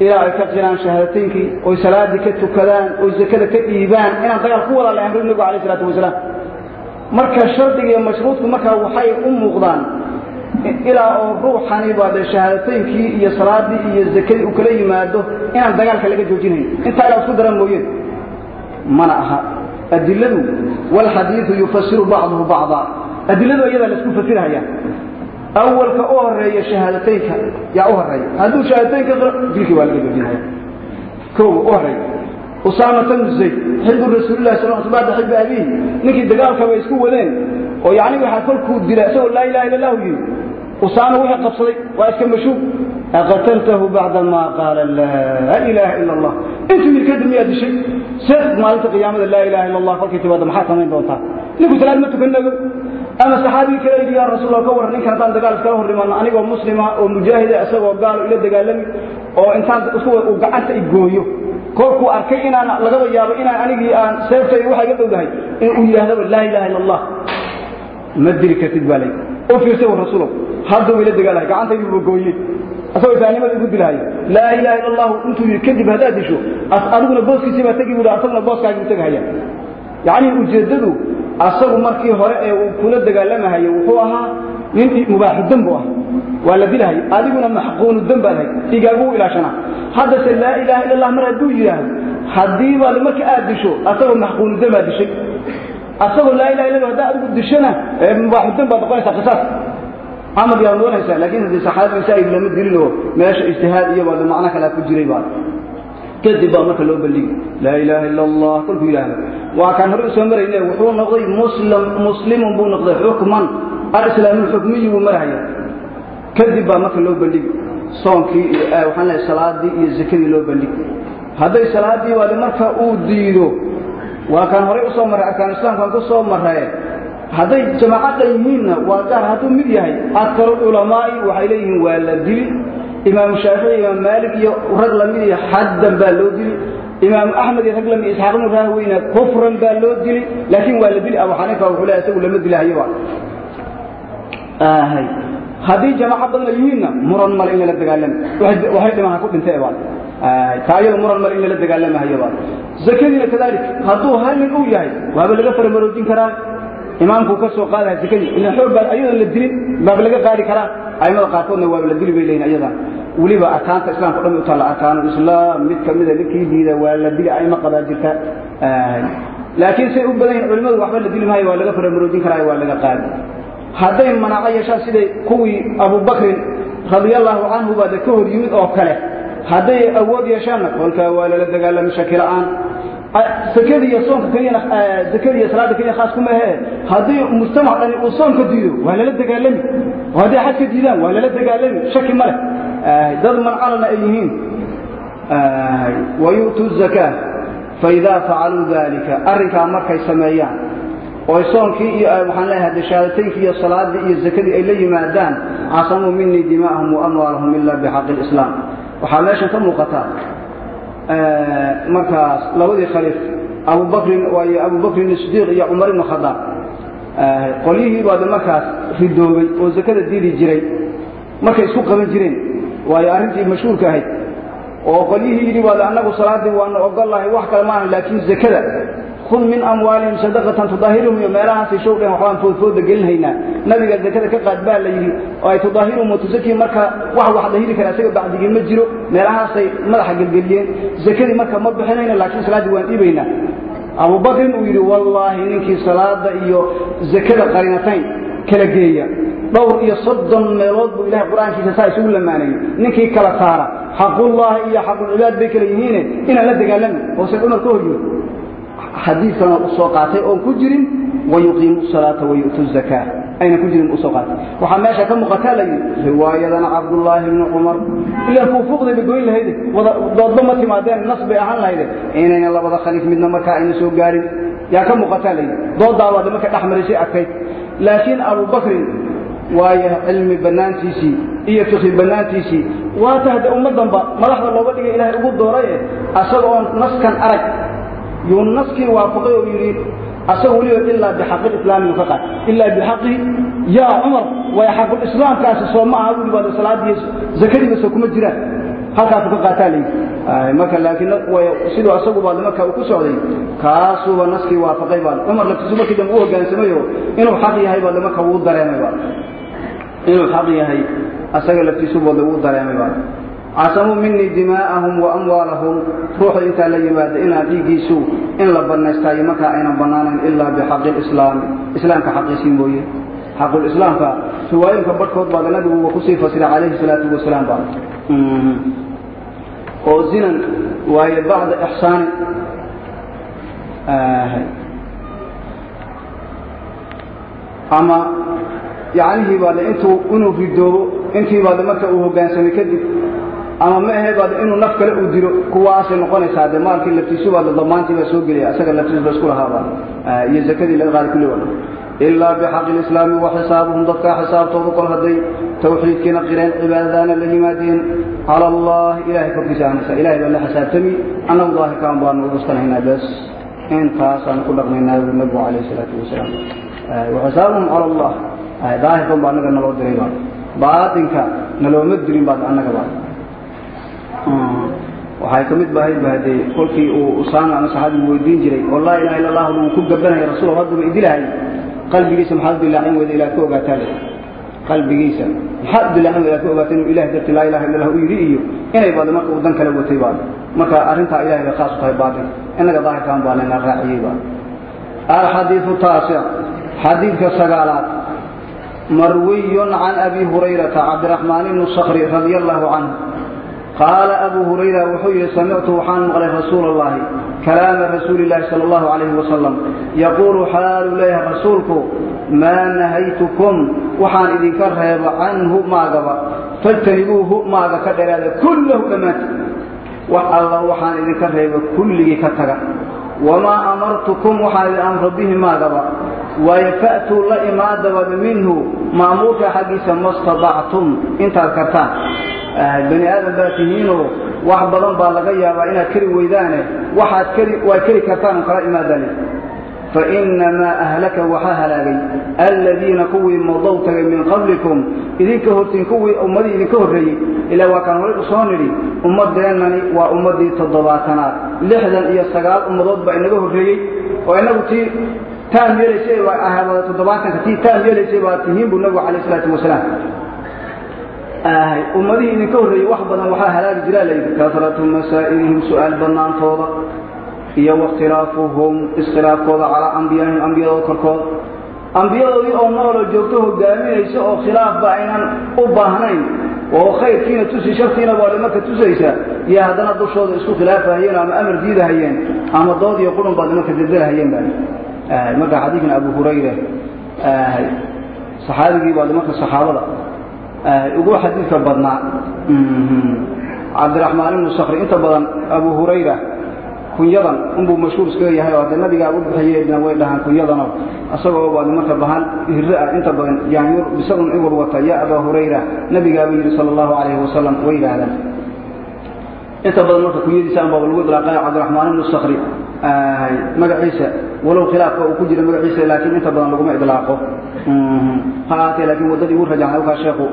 Ilaa ay ka qiraan shahaadateynkii oy salaadii ka tukadaan oy zakada ka dhiibaan inaan dagaal ku wada la amrin nabigu alayh isalaatu wasalaam. Marka shardiga iyo mashruudku markaa waxay u muuqdaan ilaa oo ruuxani baa dee shahaadateynkii iyo salaadii iyo zakadii uu kala yimaado inaan dagaalka laga joojinayn. Intaa ilaa isku daran mooyeen mana aha. Adiladu walxadiidu yufasiru bacduhu bacda adiladu iyadaa la isku fasirhaya awalka u horreeya shahaadateynka yaa u horreeya hadduu shahaadateynka dilkii waa laga joojinaya kowa u horreeya usaamata bnu zayd xibbu rasuulillahi sal bacda xibbi abiihi ninkii dagaalkaba isku wadeen oo yacni waxaa kolkuu dila isagoo laa ilaha illa allahu yidhi. Usaama wixii qabsaday waa iska mashuub aqataltahu bacda maa qaala laa ilaaha ila allah intuu yidhi kadib miyaa dishay? Seed maalinta qiyaamada laa ilaha illa allah kolkii timaada maxaa samayn doontaa? Ninku salaad ma tukanago ama saxaabigii kale yidhi yaa rasuul ka warran ninkan haddaan dagaal iskala hor imaano anigoo muslima oo mujaahida isagoo gaalo ila dagaalami oo intaan isku uu gacanta igooyo kolkuu arkay inaan lagaba yaabo inaan anigii aan seeftay waxa iga dhowdahay in uu yidhaahdaba laa ilaha illa allah ma dili kartid baa lay u fiirsay rasuulow. Hadduu ila dagaalahay gacantayduuba gooyey. Asagoo islaamnimada igu dilahaya laa ilaha illa allahu intuu yidhi kadib haddaad disho adiguna booskiisii baa tegi buhi asaguna booskaagii u tegahaya yacni ujeeddadu asagu markii hore ee uu kula dagaalamahayo wuxuu ahaa nin mubaaxu dembu ah waa la dilahay. Adiguna maxquunu dam baad hay igaagu ilaashanaa haddase laa ilaha illa allah mar hadduu yidhaahdo haddii baad marka aad disho asagoo maxquunu dam baad dishay. Asagoo laa ilaha illa haddaa adigu dishana mubaaxu dam baad noqonaysaa qisaas. Camal yaad noqonaysaa laakiin haddii saxaabada masaa'ib lama dilinoo meesha ijtihaad iyo baad macno kalaa ku jiray baad kadib baa marka loo bandhigi laa ilaaha illa allah kolkuu yidhaahdo. Waa kaan hore u soo marayne wuxuu noqday muslim muslimun buu noqday xukman alislaamu xukmiyi buu marahaya kadib baa marka loo bandhigi soonkii iyo waxaan leehay salaadii iyo zakadii loo bandhigi hadday salaadii waade marka uu diido waa kaan horey u soo marray arkaan islaamkaan ku soo marraye hadday jamaaco dhan yihiinna waa gaar hadduu mid yahay. Akaru culamaa'i waxay leeyihiin waa la dili. Imaamu shaafici imaam maalik iyo rag la mid iyo xaddan baa loo dili. Imaamu axmed iyo rag la mid isxaaq ibnu raahweyna kufran baa loo dili. Laakiin waa la dili abu xaniifa wuxuu leeyahay isagu lama dilahayo ahay haddii jamaaco badan ay yihiinna muran male in lala dagaalami waxay dhimaha ku dhintay baa taayada muran male in lala dagaalamahayo baa zakadiina kadalik hadduu hal nin uu yahay waaba laga faramaroojin karaa. Imaamkuu ka soo qaadaya zakadii ila xoog baa ayadoon la dilin baaba laga qaadi karaa. Aimada qaarkoodna waaba la dili bay leeyihiin ayadan weliba arkaanta islamka dhan u taalla arkaanu islaam mid kamida ninkii diida waa la dili ayma qabaa jirta. Laakiin say u badan yihiin culimmadu waxba la dili maayo waa laga faramaroojin karaayo waa laga qaadi hadday manaaco yeeshaan siday kuwii abubakrin radiallahu canhu baa de ka hor yimid oo kale. Hadday awood yeeshaanna kolkaa waa lala dagaalami shaki la'aan sakada iyo soonka keliyana zakada iyo salaada keliya khaas kuma ahee haddii mujtamac dhani uu soonka diido waa lala dagaalami oo hadday xajka diidaan waa lala dagaalami shaki ma leh. Dad mancalana ay yihiin. Wayu'tuu zakaa faidaa facaluu dalika arrinkaa markay sameeyaan oo soonkii iyo waxaan leeyahay de shahaadateynki iyo salaadii iyo zakadii ay la yimaadaan casamuu minii dimaa'ahum wa amwaalahum ila bixaqi lislaam waxaa meeshan ka muuqataa markaas labadii khaliif abubakrin waayo abubakrin sidiiq iyo cumar ibnu khadaab. Qolyihii baade markaas ridoobay oo zakada diidi jiray. Markay isku qaban jireen waayo arrintii mashhuurka ahayd. Oo qolyihii yidhi baade annagu salaadii waanu ogollahay wax kale maahan laakiin zakada kun min amwaalihim sadaqatan tudaahiruhum iyo meelahaasay show dhehen waxbaan foodfooda gelinhaynaa nabiga zakada ka qaad baa la yidhi oo ay tudaahiruhum watusakii marka wax wax dahiri kara isaga bacdigii ma jiro meelahaasay madaxa gelgeliyeen. Zakadii marka ma bixinayna laakiin salaaddii waan dhiibaynaa abubakrin uu yidhi wallaahi ninkii salaada iyo zakada qarinatayn kala geeya. Dhowr iyo soddon meelood buu ilahay qur'aankiisa saa isugu lamaanayey ninkii kala saara xaqullaahi iyo xaqulcibaad bay kala yihiine inaan la dagaalami oo se cumar ka hor yimid xadiidkana u soo qaatay oon ku jirin wayuqiimu salaata wayu'tu zakaa ayna ku jirin u soo qaatay. Waxaa meesha ka muuqataa la yidhi riwaayadana cabdullaahi bni cumar. Ilaan fuufuuqday bay goyn lahayde doodba ma timaadeen nas bay ahaan lahayde inayna labada khaliif midna markaa ayna soo gaarin. Yaa ka muuqataa la yidhi. Doodaabaade marka dhex marisay adkayd. Laakiin abubakrin waayo cilmi bannaantiisii iyo fikhi bannaantiisii waa tahde ummaddanba madaxda looga dhigay ilaahay ugu dooraye asaga oon naskan arag yuu naskii waafaqay oo yidhi asaga weliba ilaa bixaqi islaami ka qaat ilaa bixaqi? Yaa cumar way xaqulislaamkaasi soo ma aha? Wuli baad salaadii zakadiiba soo kuma jiraan halkaasu ka qaataa layidhi marka laakiin siduu asagu baad marka uu ku socday kaasuuba naskii waafaqay baad. Cumar laftiisu markii dambe u hogaansamayo inuu xaq yahay baad marka wuu dareemay baad. Inuu xaq yahay asaga laftiisu baad wuu dareemay baad casamuu minii dimaa'ahum wa amwaalahum. Ruuxa intaa la yimaada inaan dhiiggiisu in la bannaystaayo markaa aynan bannaanayn ilaa bixaqi lislaami islaamka xaqiisii mooye. Xaqulislaamka riwaayinka barhkood baada nabigu ku sii fasiray calayhi salaatu wasalaam baa. Oo zinan waaye bacda ixsaani. Ama yacnihii baade intuu inuu ridoobo intii baade marka uu hoggaansamay kadib ama ma ahe baad inuu naf kale uu dilo kuwaasay noqonaysaa de maalkii laftiisu baad damaantii baa soo gelaya asaga laftiisu ba isku lahaaba iyo zakadii laga qaaday kulli wada. Ilaa bixaqi lislaami wa xisaabuhum dadkaa xisaabtoodu kol hadday tawxiidkiina qireen cibaadadaana la yimaadeen. Cala allahi ilahay korkiisa ahanaysa ilahay baa la xisaabtami. Annagu daahirkaan baanu uruskanaynaa bes. Intaasaan ku dhaqmaynaa nabigu calayh salaatu wasalaam wa xisaabuhum cala allah daahirkan baa annaga naloo diray baa. Baatinka nalooma dirin baad annaga waxay ka mid bahayd ba haddee kolkii uu usaama ama saxaabigu weydiin jiray oo laa ilaha illa allah uu ku gabanaya rasuul haddaba idilahay qalbigiisa maxaad dilaacin weyda ilaad ka ogaataa qalbigiisa. Maxaad dilaacin weyda ka ogaataa inuu ilahay darti laa ilaha illa allah u yidhi iyo inay baada marka uu dan kala watay baad marka arrintaa ilahay bay khaas u tahay baatin innaga daahirkaan baa layna raaciyey baa alxadiidu taasic xadiidka sagaalaad. Marwiyun can abi hurayrata cabdiraxmaan ibnu sakri radia allahu canhu qaala abu hurayra wuxuu yidhi samictu waxaan maqlay rasuul allahi kalaama rasuuli illahi sala allahu calayhi wasalam yaquulu xaaluu leeyahay rasuulku maa nahaytukum waxaan idinka reebo canhu maagaba fajtanibuuhu maaga ka dheeraada kullahu dhammaanti wax alla waxaan idinka reebo kulligii ka taga wamaa amartukum waxaan idin amro bihi maagaba waayo fa'tuu la imaadababa minhu ma'muurka xaggiisa ma stadactum intaad kartaan bani aadam baa tihiinoo wax badan baa laga yaabaa inaad keri weydaane. Waxaad waad keri kartaan kala imaadane. Fainamaa ahlaka waxaa halaagay. Alladiina kuwii madow tagay min qablikum idinka hortiin kuwii ummadii idinka horreeyey ilaa waa kaan horay u soo nidhi ummadeennani waa ummaddii toddobaatanaad. Lixdan iyo sagaal ummadood baa inaga horreeyey oo inagu tii taam yeelaysay baa ahaabada toddobaatanka tii taam yeelaysay baa tihiin buu nabigu calayh isalaatu wasalaam ummadihii idinka horreeyey wax badan waxaa halaagi jiraa layidhi kasratu masaa'ilihim su'aal badnaantooda iyo wakhtilaafuhum iskhilaafkooda calaa ambiyaahim ambiyadooda korkooda ambiyadoodii oo nooloo joogto hogaaminaysa oo khilaafba aynan u baahnayn oo khayrkiina tusi shartiina baadhi marka tusaysa iyo haddana dushooda isku khilaafahayeen ama amar diidahayeen ama dood iyo qurun baad marka deldelahayeen baa marka xadiidkan abu hurayra saxaabigii baad marka saxaabada ugu xadiidka badnaa cabdiraxmaan ibnu sakri inta badan abu hurayra kunyadan unbuu mashhuur iskaga yahay oo hadee nabigaa u bixiyeyna way dhahaan kunyadano isagoo baad marka baahan hirre ah inta badan yaanyur bisadun igur wata ya abaa hurayra nabigaaba yidhi sala allahu calayhi wasalam way yidhaahdaan. Inta badan marka kunyadiisa anbaba lagu idlaaqayo cabdiraxmaan ibnu sakri magaciisa walow khilaafka uu ku jira magaciisa laakiin inta badan laguma idlaaqo. Ha ahaatee laakiin waddadii ugu rajaxnay ukaa sheekhu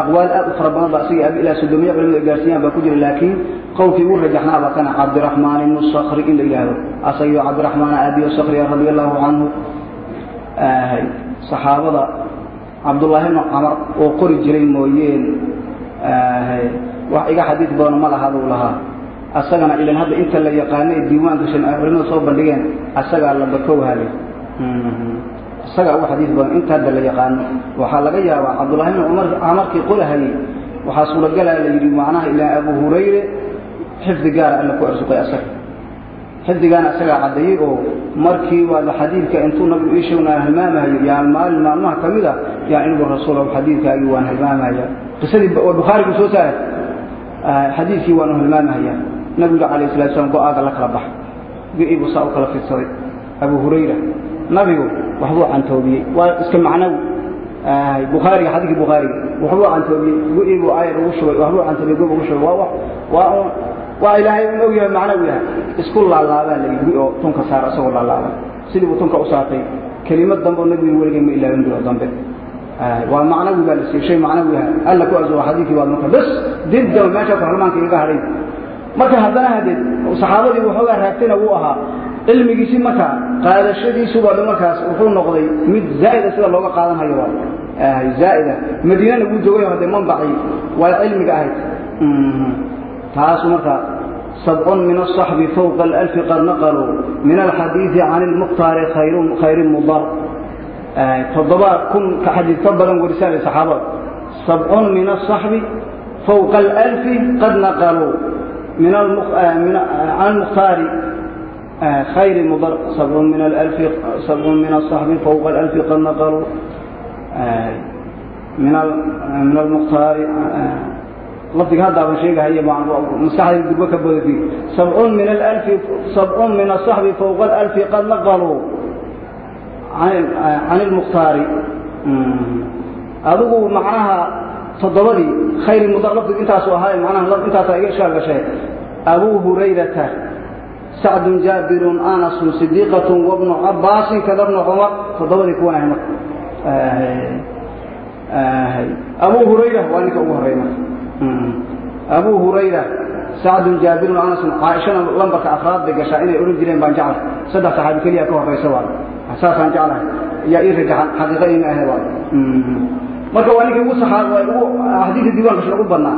aqwaal aad u fara badan ba asiga ilaa sodomiya culimada gaarsiiyaan baa ku jira laakiin qowlkii ugu rajaxnaaba kana cabdiraxmaan ibnu sakri in la yidhaahdo. Asagiyo cabdiraxmaan aabiyo sakriya radia allahu canhu saxaabada cabdullaahi ibnu camar oo qori jiray mooyeen wax iga xadiid badan ma laha buu lahaa asagana ilan hadda inta la yaqaano ee diiwaanka shan culimada soo bandhigeen asagaa la bakowhale isagaa uga xadiid badan inta hadda la yaqaano waxaa laga yaabaa cabdullahi ibnu cumar camarkii qolahayey waxaa suuragalaa la yidhi macnaha ilaa abu hurayre xifdi gaara alla ku arsuqay asaga. Xifdigaana isagaa caddeeyey oo markii waada xadiidka intuu nabigu ii sheegnaa hilmaamahayo yaa maalin maalmaha ka mid a yaa inigu rasuulahu xadiidkaagii waan hilmaamahaya qisadii waa bukhaarigu soo saaray. Xadiidkii waanu hilmaamahaya nabiga calayh salatu slam go'aaga la kala bax. Go-iibu saa u kala fidsaday abu hurayra nabigu waxbuu cantoobiyey. Waa iska macnawi bukhaariga xadiidkii bukhaariga waxbuu cantoobiyey. Go-iibuu aayar ugu shubay waxbuu cantoobiyey gob ugu shubay. Waa waa ilaahay un og yahay macnawi yahay. Isku laalaabaa la yidhi oo tunka saara isagoo laalaaba sidii buu tunka u saartay. Kelimad dambe oo nabigu weligay ma ilaabin biro dambe. Waa macnawi baa la siiyey shay macnawi ah alla ku arsuqa xadiidkii baad marka bas didda meesha kaxulmaanka igaga hadhay marka haddana hadee saxaabadii waxoogaa raagtayna wuu ahaa cilmigiisii markaa qaadashadiisuba markaas wuxuu noqday mid zaa'ida sida looga qaadanhayo ah, zaa'ida. Madiinana wuu joogay hadee manbaci waa cilmiga ahayd. Mm-hmm. Taasu markaa sabcun min aلصaxbi fawqa اlalfi qad naqaluu min alxadiiثi can اlmukhtaari khayri mudar. Ah, toddoba kun ka xadiid ka badan werisaale saxaabada. Sabcun min aلصaxbi fawqa اlalfi qad naqaluu من عن المختار خير مضر صبر من الألف صبر من الصحب فوق الألف قد نقروا من من المختار لفظك هذا بشيء هي مع مساحة الدبكة بذي سبع من الألف سبع من الصحب فوق الألف قد نقلوا عن عن المختار أبوه معناها تضبطي خير مضر لفظك أنت سوهاي معناها لفظ أنت تأجير شيء أبو هريرة سعد جابر أنس صديقة وابن عباس كذا ابن عمر فضل يكون هنا آه آه أبو هريرة وأنك أبو هريرة أبو هريرة سعد جابر أنس عائشة لمبك أفراد بقشائن يقولون جلين بان جعل صدق صحابي كليا كوه ريسوال أساسا جعله يا إيرجع حقيقة إن أهوال marka waa ninkii ugu saxaab ugu ahdiida diiwaanka lagu badnaa.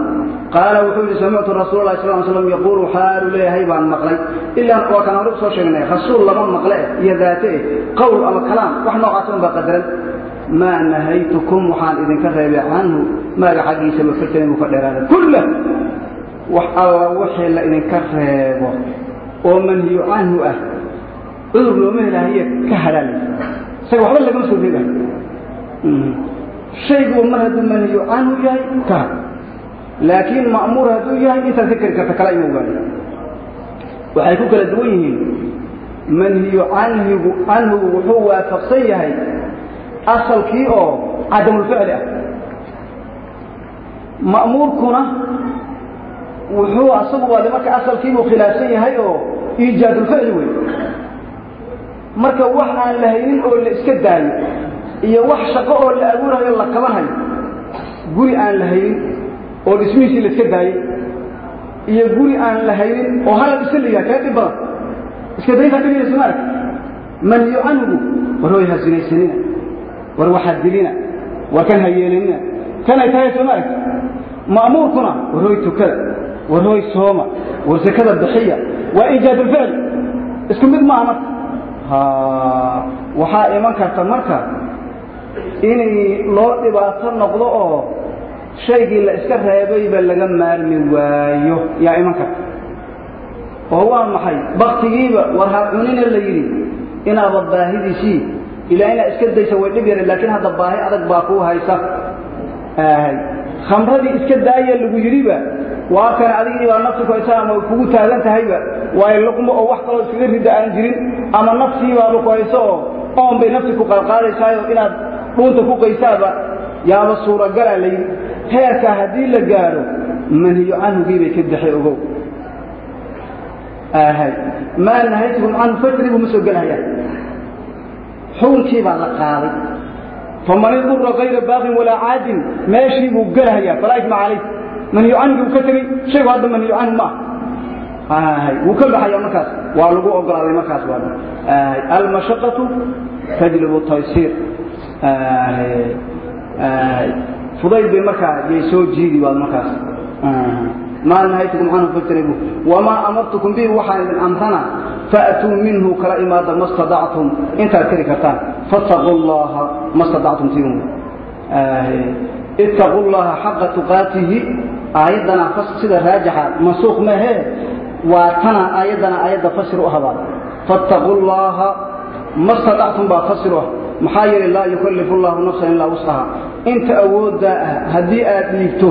Qaala wuxuu yidhi samictu rasuul allahi sal slam yaquulu xaalu leeyahay baan maqlay. Ilaa waa kan hore soo sheegnay rasuul lama maqle iyo daate eh qowl ama kalaam wax noocaas un baa qadaran. Maa nahaytukum waxaan idinka reebay canhu maaga xaggiisaba firtan inuu ka dheeraada kulla! Wax alla wixii la idinka reebo oo manhiyu canhu ah cudur looma helahaye ka hadhaalay isaga waxba lagama soo reebayo shaygu mar hadduu manhiyo canhu yahay ka. Had laakiin ma'muur hadduu yahay intaad ka keri karta kala ima ogaada waxay ku kala duwan yihiin manhiyu canhigu canhugu wuxuu waafaqsan yahay asalkii oo cadamulficli ah. Ma'muurkuna wuxuu asagu waa marka asalkiibuu khilaafsan yahay oo iijaadulficli wey marka wax aan la haynin oo la iska daayo iyo wax shaqo oo la abuurayo la qabanhayo guri aan la haynin oo dhismihiisii la iska daayey iyo guri aan la haynin oo hala dhisa la yahay kee dhib badan. Iska dayntaa dhibina soma arag? Manhiyo canhugu war way hasinaysanina war waxaad dilina war kan hayeelanina kanay tahay soo ma aragti ma'muurkuna warhooy tukada warhooy sooma war sakada bixiya waa iijaadulficl isku mid maaha marka? Waxaa iman karta marka inay loo dhibaato noqdo oo shaygii la iska reebayba laga maarmi waayo. Yaa iman karta oo waa maxay? Baktigiiba war ha cunina la yidhi. Inaaba baahidiisii. Ilaa inaad iska daysa way dhib yara laakiin hadda baahi adag baa kuu haysa. Khamradii iska daaya lagu yidhiba waa kana adigii baa nafti ku haysa ama kugu taagan tahayba waayo luqmo oo wax kaloo iskaga rida aan jirin ama naftiibaaba ku hayso oo oon bay nafti ku qalqaadaysaayo inaad dhuunta ku qaysaaba yaaba suuragalaa la yidhi heerkaa haddii la gaadho manhiyo canhugiibay ka baxay ogow. Maa nahaytukum canhu fajribu ma soo gelhayaan xukunkii baa la qaaday. Faman idura kayra baaqin walaa caadin meeshii buu gelhayaa falaa isma calayh manhiyo canhugii uu ka tegey shaygu hadda manhiyo canhu ma ah. Wuu ka baxaya markaas. Waa lagu ogolaaday markaas waa almashaqatu tajlibu taysiir fudayd bay markaa soo jiidi waad markaas. Maa nahaytukum canhu fajtanibu wamaa amartukum bihi? Waxaan idin amrana faatuu minhu kala imaada ma stadactum intaad kari kartaan fattaquu llaha ma stadactum tiun ittaquu llaha xaqa tuqaatihi. Aayaddana sida raajixa mansuuq mahee waa tana aayaddana aayadda fasir u habaa fattaquu llaha ma stadactum baa fasir u ah maxaa yeelay laa yukallifu llahu nafsan ilaa wuscaha inta awooddaa ah haddii aad dhiibto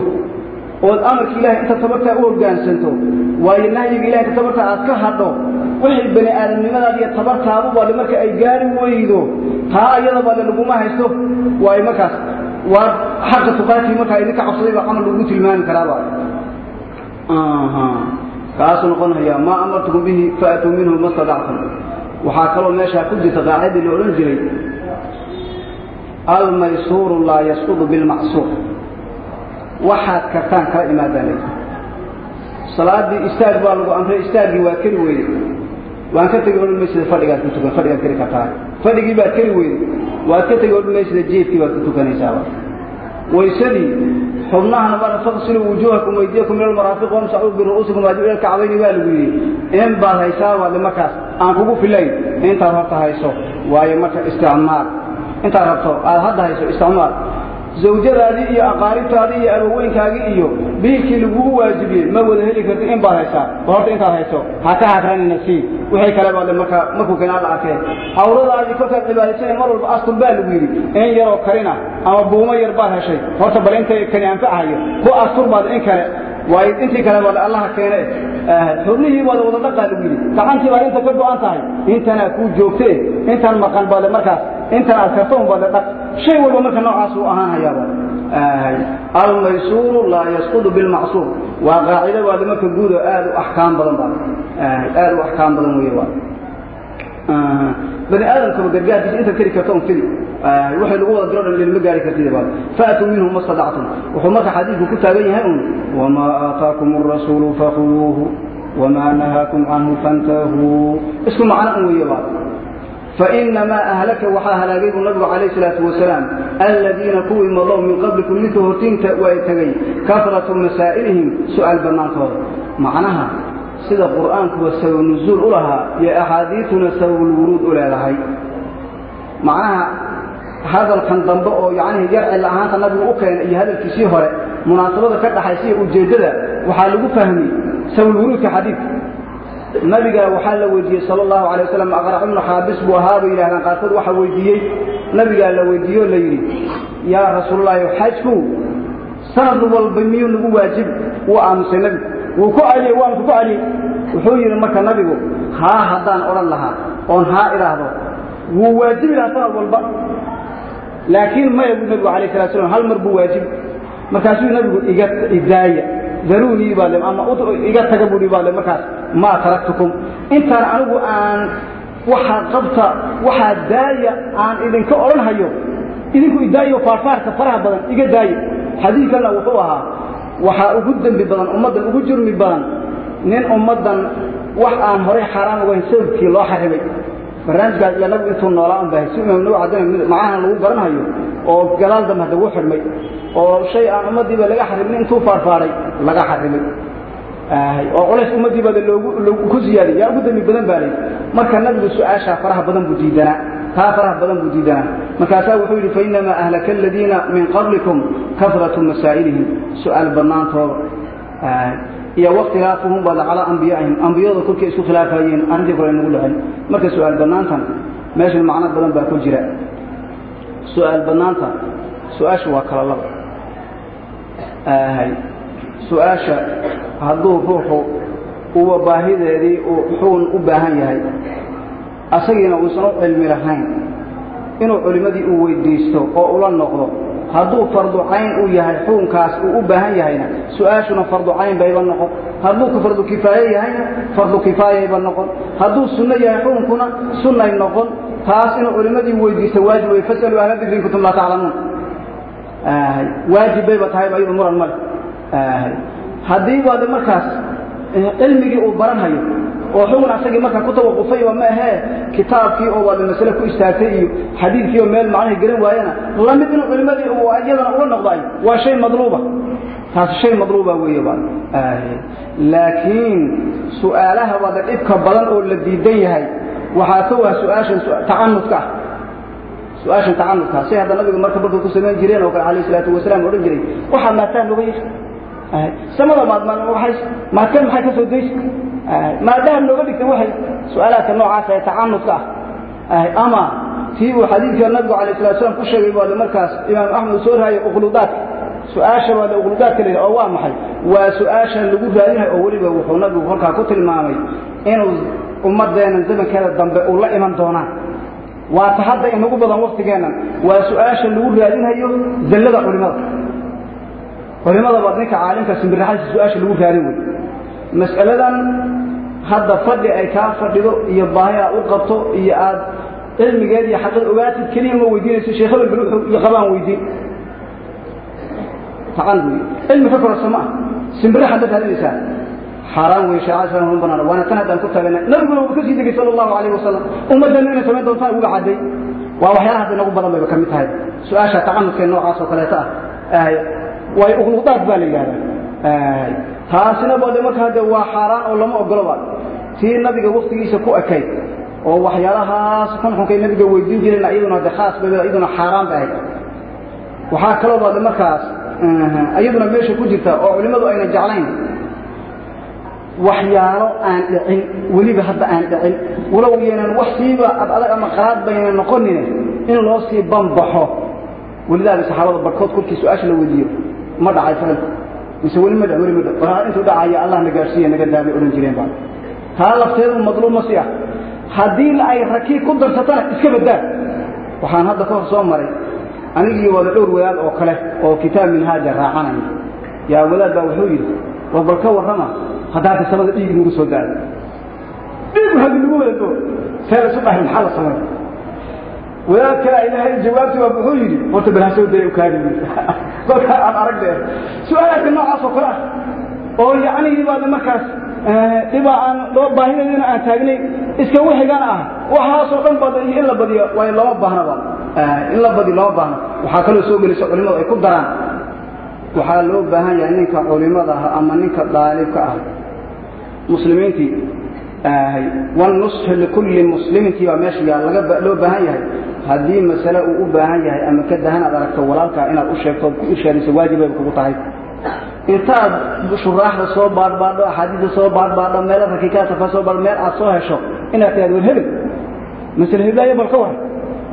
ood amarka ilahay inta tabartaa u hoggaansanto waayo nahyiga ilahay inta tabartaa aad ka hadho waxay bani aadamnimadaada iyo tabartaadu baale marka ay gaari weydo taa ayada baale laguma haysto waayo markaas waa xaqa tuqaatii markaa idinka cabsaday baa camal lagu tilmaami karaaba kaasuu noqonaya maa amartukum bihi faatuu minhu ma stadactum waxaa kaloo meeshaa ku jirta qaacidii la odhan jiray almaysuuru laa yasqudu bilmacsuur. Waxaad kartaan kala imaadaan. Lay salaadii istaag baa lagu amray istaaggii waa keli weyde waan ka tegi odhan fadhigaad ku tukan fadhigaad keli kartaa. Fadhigii baad keli weyde waad ka tegi odhan jeedkii baad ku tukanaysaaba waysadii xubnahana baa faqsiluu wujuuhakum waydiyakum ila almaraafiq wamsaxuu biru'uusikum waajib ila alkacbayni baa lagu yidhi. In baad haysaa waade markaas aan kugu filayn. Intaad horta hayso waayo marka isticmaal intaad rabto aad hadda hayso isticmaal. Zawjadaadii iyo aqaaribtaadii iyo abaweynkaagii iyo biilkii lagugu waajibiyey ma wada heli karti in baad haysaa horta intaad hayso ha ka hagranina sii wixii kale baad marka markuu keenaa la arkeen. Awradaadii kolkaad cibaadaysana mar walba astul baa lagu yidhi in yaroo kalina ama buumo yar baad heshay. Horta bal intay kani anfacahayo ku astur baad in kale waayo intii kale baad allaha keene xubnihii baad wada lagu yidhi. Gacantii baad inta ka go'an tahay intanaa kuu joogtee intan maqan baad markaas intan aad karto un baad dhaq. Shay walba marka noocaas uu ahaan hayaaba almaysuuru laa yasqudu bilmacsuur waa qaacido baad marka guud oo aad u axkaam badan baa. Aad u axkaam badan waa. Bani aadamkaba gargaarkiisa intaad keli karto un waxay lagu wada diro dhan ilma gaari kartid baa. Faatuu minhu ma stadactum wuxuu marka xadiidku ku taagan yahay un wamaa aataakum arasuulu fakhuduuhu wamaa nahaakum canhu fantahuu isku macno un weeye baa فإنما أهلك وحا هلاقيه النبي عليه الصلاة والسلام الذين كوي مضوا من قبلكم مثل هرتين ويتغي كثرة مسائلهم سؤال بنانكور معناها سيدا القرآن هو سوى النزول لها يا أحاديثنا سوى الورود إلى لهي معناها هذا الكندنبو يعني يرعي لأهانت النبي أكين إي هذا الكسي هوري مناسبة كده حيثية وجيدة وحالقوا فهمي سوى الورود كحديث nabiga waxaa la weydiiyey sal allahu alay wasalam aqrac ibnu xaabis? Buu ahaa bay yidhahdaan qaarkood waxaa weydiiyey nabigaa la weydiiye o la yidhi yaa rasuulalahi xajku sanad walba miyuu nagu waajib wuu aamusay nabigu? Wuu ku celiyey waanku ku celiyey wuxuu yidhi marka nabigu haa haddaan odhan lahaa oon haa idhaahdo wuu waajibi lahaa sanad walba. Laakiin maya buu nabigu alayh salatu slam hal mar buu waajib. Markaasuu nabigu iga idaaya daruunii baa le ama iga taga buhi baa le markaas maa taraktukum. Intaan anigu aan waxaa qabta waxaa daaya aan idinka odhan hayo idinku idaayo faarfaarka faraha badan iga daayo. Xadiidkanna wuxuu ahaa waxaa ugu dembi badan ummaddan ugu jurmi badan nin ummaddan wax aan horay xaaraan ugahayn sababkii loo xarimay. Barnaamijkaas iyo nabigu intuu noolaa un bahay si imaam nawi cadana macahan lagu garanhayo oo gadaal dambe hadagu xidhmay oo shay aan ummadiiba laga xarimin intuu faarfaaray laga xarimay oo culays ummadiiba loogu ku ziyaadiy yaa ugu dambi badan baa lay marka nabigu su'aashaa faraha badan buu diidanaa. Taa faraha badan buu diidanaa. Markaasaa wuxuu yidhi fainamaa ahlaka aladiina min qablikum kasratu masaa'ilihim. Su'aal badnaantooda iyo waktilaafuhum bada calaa ambiyaihim ambiyada kolkay isku khilaafayeen arrintii kole nagu dhicin marka su'aal badnaantan meeshan macno badan baa ku jira. Su'aal badnaanta su'aasha waa kala laba. Su'aasha hadduu ruuxu uwa baahideedii uu xuun u baahan yahay asagiina uusan u cilmi lahayn inuu culimmadii uu weydiisto oo ula noqdo hadduu fardu cayn u yahay xuunkaas uu u baahan yahayna su'aashuna fardu cayn bayba noqon. Hadduu ka fardu kifaaye yahayna fardu kifaayayba noqon. Hadduu sunno yahay xuunkuna sunnay noqon. Taas inuu culimmadii weydiisto waajib wey fasaluu ahla dikri in kuntum laa taclamuun waajib bayba tahayba iyadu muran male haddii baade markaas cilmigii uu baranhayo oo xugun asagii markaa ku tawaqufayba ma ahee kitaabkii oo waada masale ku istaagtay iyo xadiidkii oo meel macnaha garan waayana la mid inuu culimadii iyadana ula noqday waa shay madluuba. Taasi shay madluuba weeye ba laakiin su'aalaha waada dhibka badan oo la diidan yahay. Waxaa ka waa su'aashan tacanudka ah. Su'aashan tacanudka si hadda nabiga marka markay ku samayn jireen oo kale alayh salaatu wasalaam odhan jiray waxaa maataan noga yeesha samada maadmaan waay maadkan maxay ka soo daysa maadaha nooga dhigtay waxay su'aalaadka noocaas ee tacanudka ah. Ama tii uu xadiidka nabigu alayh salatu slam ku sheegay baade markaas imaam axmed uu soo raayay uqludaadka. Su'aasha uqludaadka la yidhaha oo waa maxay? Waa su'aashan lagu raadinayo oo weliba wuxuu nabigu kolkaa ku tilmaamay inuu ummaddeena zamankeeda dambe uu la iman doonaan waata hadda inagu badan waktigeennan waa su'aasha lagu raadinhayo zallada culimada culimadaba ninka caalimka simbiraxadiisa su'aasha lagu raadin wey mas'aladan hadda fadhi ay kaa fadhido iyo baahi aad u qabto iyo aad cilmigeed iyo xaqad ogaatid keliya ma weydiinayso sheekh hebel bal iyo qabaan weydiin. Taqan wey cilmi ka kororsa ma ah simbiraxa dad hadinaysaa xaaraan wey shareecada islam banaan waana tan haddaan ku taagana nabiguna uu ka sii degay sala allahu calayhi wasalam ummaddeena inay samayn doontaan uga cadday. Waa waxyaalaha hadda inagu badan bayba ka mid tahay. Su'aasha tacanudkee noocaas oo kaleeta ah way uqludaad baa la yidhahdaa? Taasina bade markaa waa xaaraan oo lama ogoloba tii nabiga waktigiisa ku ekayd oo waxyaalahaas xunxunkay nabiga weydiin jireen iyaduna de khaas bay iyaduna xaaraan bay ahayd. Waxaa kaloo bade markaas iyaduna meesha ku jirta oo culimmadu ayna jeclayn. Waxyaalo aan dhicin weliba hadda aan dhicin walow yeenan wax siiba ad adag ama qalaad bayna noqonine in loo sii banbaxo. Welidaaba saxaabada barkood kolkii su'aasha la weydiiyo ma dhacay ficilku mise weli ma weli ma war intuu dhacaya allah na gaarsiiya naga daabay odhan jireen baa. Taa lafteedu madluub ma si ah haddii ay rakiib ku darsatana iska badaa waxaan hadda ka hor soo maray. Anigii wada dhowr wadaad oo kale oo kitaab minhaaja raacanaya yaa wadaad baa wuxuu yidhi war bal ka warrama haddaata samada dhiig nagu soo daado dhiig hadi nagu wada doo see isu dhahay maxaa la samay wadaad kale ilaahay jawaabti waa wuxuu yidhi horta bal ha soo daya ukaadi kolka aan arag dheer su'aalaadka noocaas oo kale ah oo yacni baad markaas dhibaa aan loo baahideedina aan taagnay iska wixigana ah. Waxaasoo dhan baad in la badiyo waayo lama baahnaba in la badiyo lama baahno waxaa kaloo soo gelisa culimadu ay ku daraan. Waxaa loo baahan yahay ninka culimada ah ama ninka daalibka ah. Muslimiintii wanusxu likulli muslimintii baa meesha loo baahan yahay haddii masale uu u baahan yahay ama ka dahan aad aragto walaalkaa inaad u sheegto ood ku ishaariso waajibayba kugu tahay. Intaad shuraaxda soo baadhbaadho axaadiista soo baadhbaadho meela rakiikaadka ka soo baadho meel aad soo hesho inaad tihaad war hebel masale heblaayo bal ka waran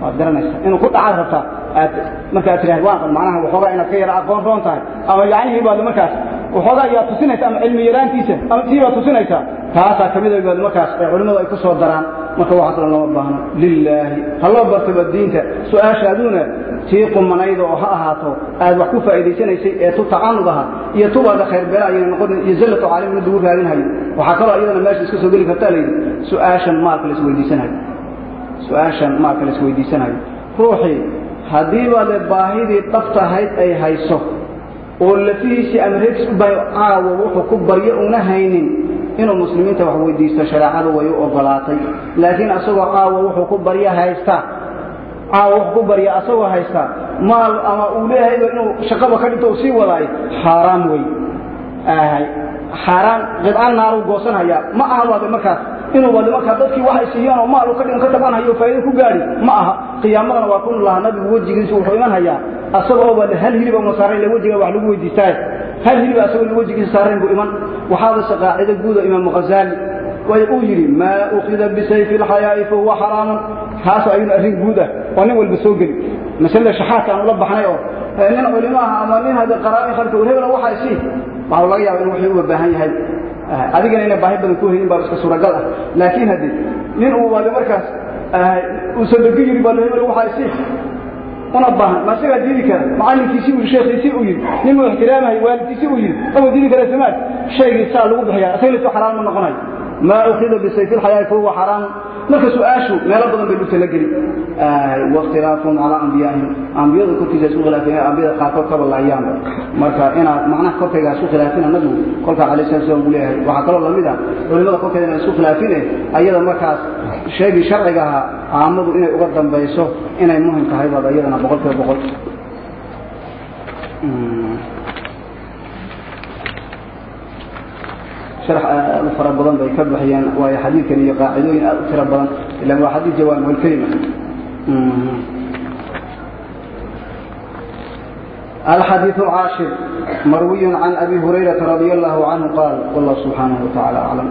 waad garanaysaa inuu ku dhacaad rabtaa. Aad markaad tidhahd waan macnaha waxoogaa inaad ka yara aqoon roon tahay. Ama yacnihii baad markaas waxoogaa yaa tusinaysa ama cilmi yaraantiisa ama tii baad tusinaysaa taasaa ka mid a baad markaas ee culimmadu ay ku soo daraan marka waxaas dhan lama baahno lilaahi ha loo bartaba diinta. Su'aashaaduuna tii qumanayda oo ha ahaato aad wax ku faa'iidaysanaysay ee tu tacanud aha iyo tubaada khayrbeela ayayna noqonin iyo zallatu caalim mid lagu raadinhayo. Waxaa kaloo iyadana meesha iska soo geli kartaa layidhi su'aashan maalka la isweydiisanayo su'aashan maalka la isweydiisanayo ruuxii haddiiba le baahidii dhabtahayd ay hayso oo lafihiisii ama reegis u baahay caawa wuxuu ku baryo una haynin inuu muslimiinta wax weydiisto shareecadu way u ogolaatay. Laakiin asagoo caawa wuxuu ku barya haystaa caawa wuxuu ku barya asagoo haystaa maal ama uu leeyahayba inuu shaqaba ka dhinto uu sii wadaayo xaaraam wey xaaraan qidcaan naaru goosanhayaa ma aha waade markaas. Inuu wade markaa dadkii waxay siiyeen oo maal uu ka dhigan ka tabanhayo faa'iido ku gaadhi ma aha. Qiyaamadana waa kun lahaa nabigu wejigiisa wuxuu iman hayaa asagoo ba hal hiliba uma saarayn la wejiga wax lagu weydiistaaye hal hiliba asagoo wejigiisa saarayn buu iman. Waxaadase qaacida guuda imaamu ghazaali way uu yidhi maa ukida bisayfi alxayaa'i fahuwa xaraamun. Taas ayuuna arrin guud ah. Waa nin walba soo geli. Masalada shaxaadka aan ula baxnay oo nin culimo ah ama nin hade qaraa'in khalka hebela waxa isii. Waxaa laga yaaba in wuxuu uga baahan yahay. Adigana inay baahi badan ku helin baa iska suuragal ah. Laakiin haddii nin uu wade markaas uusan degi yiri baa hebel waxa isii una baahan. Ma isagaa diidi kara. Macalinkiisii uu sheekhiisii uu yidhi. Nin uu ixtiraamahay waalidkiisii uu yidhi. Ama diidi kara samaad. Shaygii saa lagu bixiyaa. Isaga laysu xaraan ma noqonayo maa ukhida bisayfi lxayaai fahuwa xaraam marka su'aashu meelo badan bay dhulta la geli. Wakhtilaafum calaa ambiyaahim ambiyada korkiisa isku khilaafeen ambiyada qaarkood kaba laayaanba marka inaad macnaha korkayga isku khilaafina nabigu kolkaa calayhi salatu salam uu leeyahay. Waxaa kaloo la mid ah culimada korkeeda inaan isku khilaafine ayada markaas sheegii sharciga ahaa caamadu inay uga dambayso inay muhiim tahay baad ayadana boqol. Kiiba boqol شرح eh, fara badan bay ka bixiyeen waayo xadiidkan iyo qaacidooyin aad u tiro badan ilaan waa xadiid jawaamihu اlkelima الحديث العاشر مروي عن أبي هريرة رضي الله عنه قال والله سبحانه وتعالى أعلم